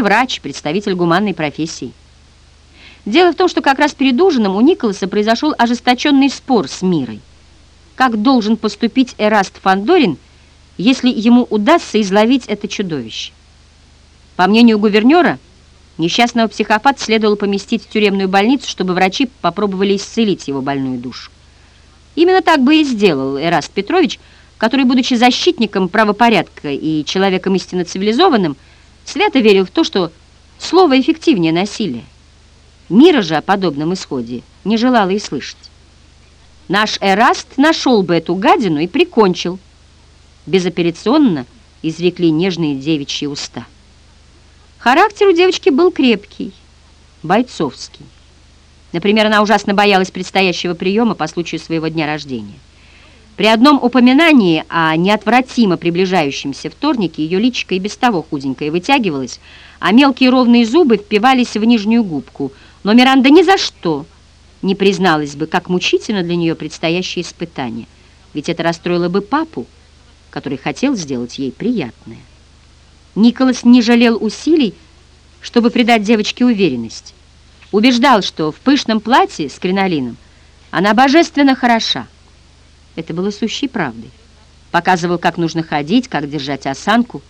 все-таки врач, представитель гуманной профессии. Дело в том, что как раз перед ужином у Николаса произошел ожесточенный спор с Мирой. Как должен поступить Эраст Фандорин, если ему удастся изловить это чудовище? По мнению гувернера, несчастного психопата следовало поместить в тюремную больницу, чтобы врачи попробовали исцелить его больную душу. Именно так бы и сделал Эраст Петрович, который, будучи защитником правопорядка и человеком истинно цивилизованным, свято верил в то, что слово эффективнее насилия. Мира же о подобном исходе не желала и слышать. Наш Эраст нашел бы эту гадину и прикончил. Безоперационно изрекли нежные девичьи уста. Характер у девочки был крепкий, бойцовский. Например, она ужасно боялась предстоящего приема по случаю своего дня рождения. При одном упоминании о неотвратимо приближающемся вторнике ее личико и без того худенькое вытягивалось, а мелкие ровные зубы впивались в нижнюю губку. Но Миранда ни за что не призналась бы, как мучительно для нее предстоящее испытание, ведь это расстроило бы папу, который хотел сделать ей приятное. Николас не жалел усилий, чтобы придать девочке уверенность. Убеждал, что в пышном платье с кринолином она божественно хороша. Это было сущей правдой. Показывал, как нужно ходить, как держать осанку.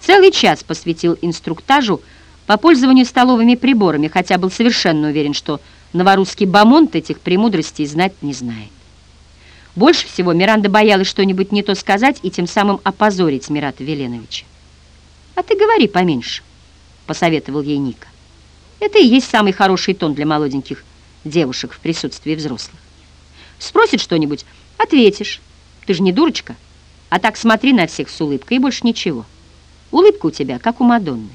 Целый час посвятил инструктажу по пользованию столовыми приборами, хотя был совершенно уверен, что новорусский бамонт этих премудростей знать не знает. Больше всего Миранда боялась что-нибудь не то сказать и тем самым опозорить Мирата Веленовича. «А ты говори поменьше», — посоветовал ей Ника. «Это и есть самый хороший тон для молоденьких девушек в присутствии взрослых. Спросит что-нибудь, Ответишь. Ты же не дурочка. А так смотри на всех с улыбкой и больше ничего. Улыбка у тебя, как у Мадонны.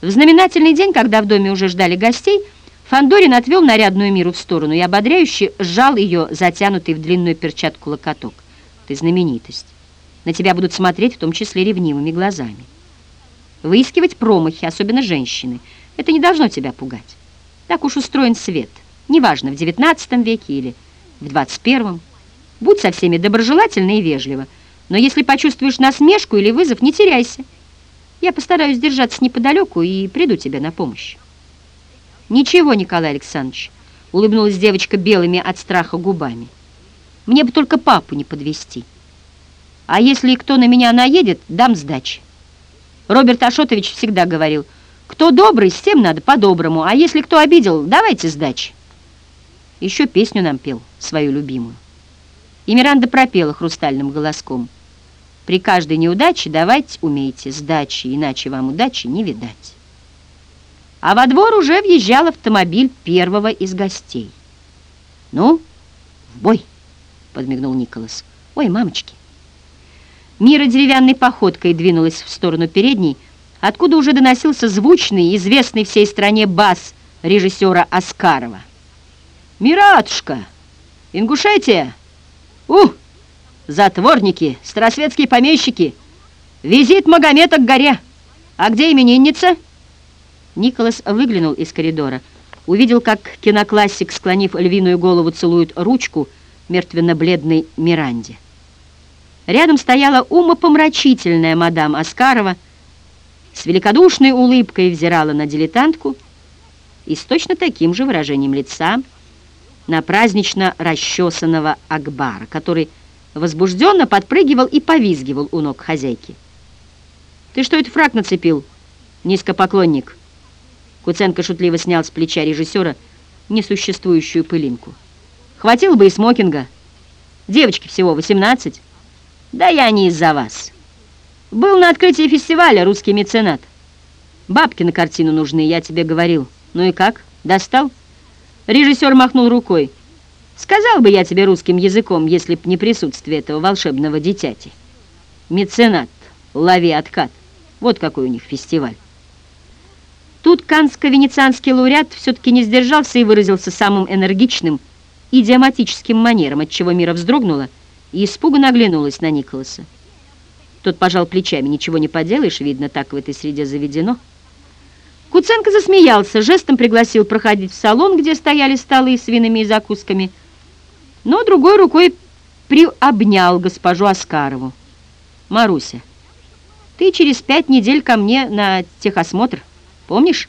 В знаменательный день, когда в доме уже ждали гостей, Фандорин отвел нарядную миру в сторону и ободряюще сжал ее, затянутый в длинную перчатку локоток. Ты знаменитость. На тебя будут смотреть, в том числе ревнивыми глазами. Выискивать промахи, особенно женщины, это не должно тебя пугать. Так уж устроен свет. Неважно, в XIX веке или в XXI. Будь со всеми доброжелательна и вежлива, но если почувствуешь насмешку или вызов, не теряйся. Я постараюсь держаться неподалеку и приду тебе на помощь. Ничего, Николай Александрович, улыбнулась девочка белыми от страха губами. Мне бы только папу не подвести. А если кто на меня наедет, дам сдачи. Роберт Ашотович всегда говорил, кто добрый, с тем надо по-доброму, а если кто обидел, давайте сдачи. Еще песню нам пел, свою любимую. И Миранда пропела хрустальным голоском. «При каждой неудаче давайте умейте сдачи, иначе вам удачи не видать». А во двор уже въезжал автомобиль первого из гостей. «Ну, в бой!» — подмигнул Николас. «Ой, мамочки!» Мира деревянной походкой двинулась в сторону передней, откуда уже доносился звучный, известный всей стране бас режиссера Оскарова. «Миратушка! Ингушетия! У! Затворники, старосветские помещики! Визит Магомета к горе! А где именинница?» Николас выглянул из коридора, увидел, как киноклассик, склонив львиную голову, целует ручку мертвенно-бледной Миранде. Рядом стояла умопомрачительная мадам Оскарова, с великодушной улыбкой взирала на дилетантку и с точно таким же выражением лица – на празднично расчесанного Акбара, который возбужденно подпрыгивал и повизгивал у ног хозяйки. «Ты что это фраг нацепил, низкопоклонник?» Куценко шутливо снял с плеча режиссера несуществующую пылинку. «Хватило бы и смокинга. Девочки всего 18. Да я не из-за вас. Был на открытии фестиваля русский меценат. Бабки на картину нужны, я тебе говорил. Ну и как, достал?» Режиссер махнул рукой. «Сказал бы я тебе русским языком, если б не присутствие этого волшебного дитяти. Меценат, лови откат. Вот какой у них фестиваль». Тут канско-венецианский лауреат все-таки не сдержался и выразился самым энергичным, идиоматическим манером, отчего Мира вздрогнула и испуганно оглянулась на Николаса. Тот пожал плечами. «Ничего не поделаешь, видно, так в этой среде заведено». Куценко засмеялся, жестом пригласил проходить в салон, где стояли столы с винами и закусками, но другой рукой приобнял госпожу Оскарову. «Маруся, Ты через пять недель ко мне на техосмотр, помнишь?